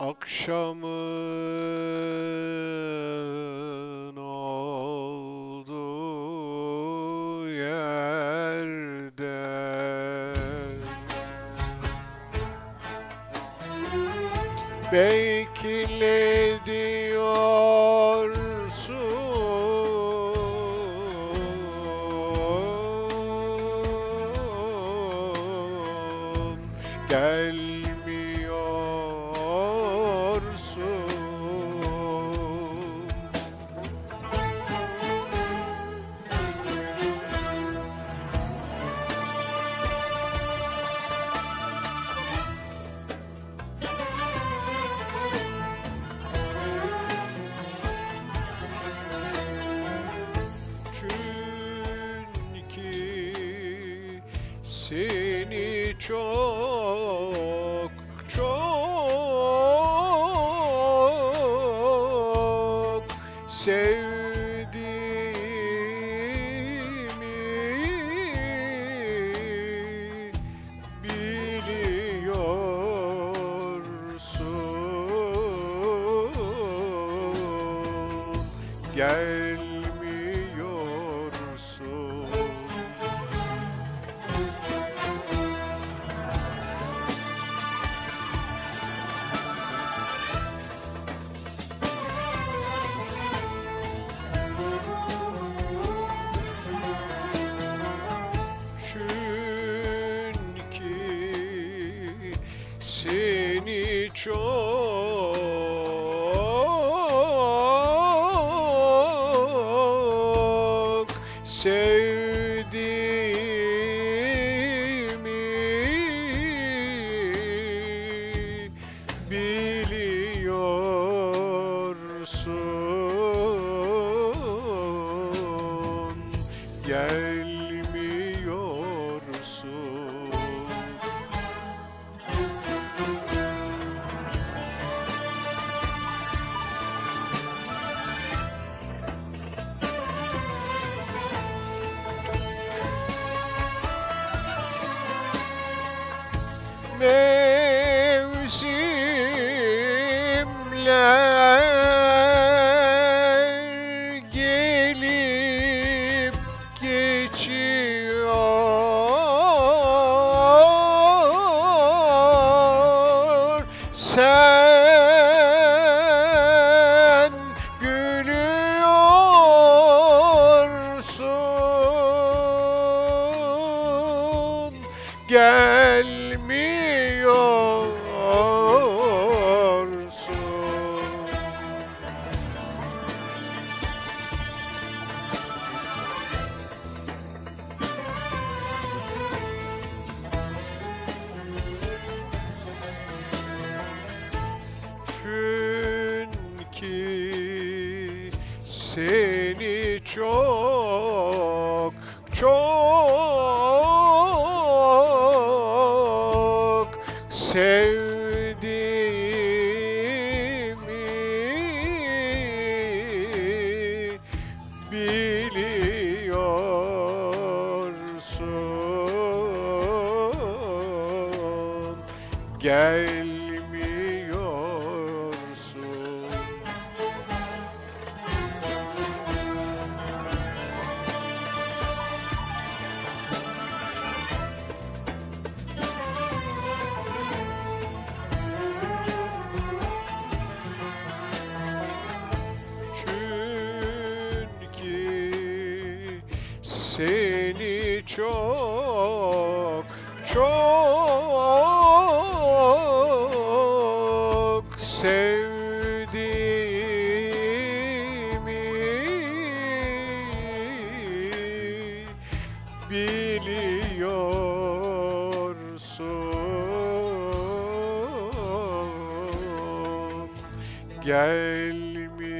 akşamın olduğu yerde. Bekle çok çok sevdiğimi biliyorsun. Gelmiyorsun seni çok sevdiğimi biliyorsun. Gelmiyorsun Mevsimler gelip geçiyor. Sen gülüyorsun. Gelmiyorsun seni çok çok sevdiğimi biliyorsun. Gelmiyorsun seni çok çok sevdiğimi biliyorsun. Gelmiyorsun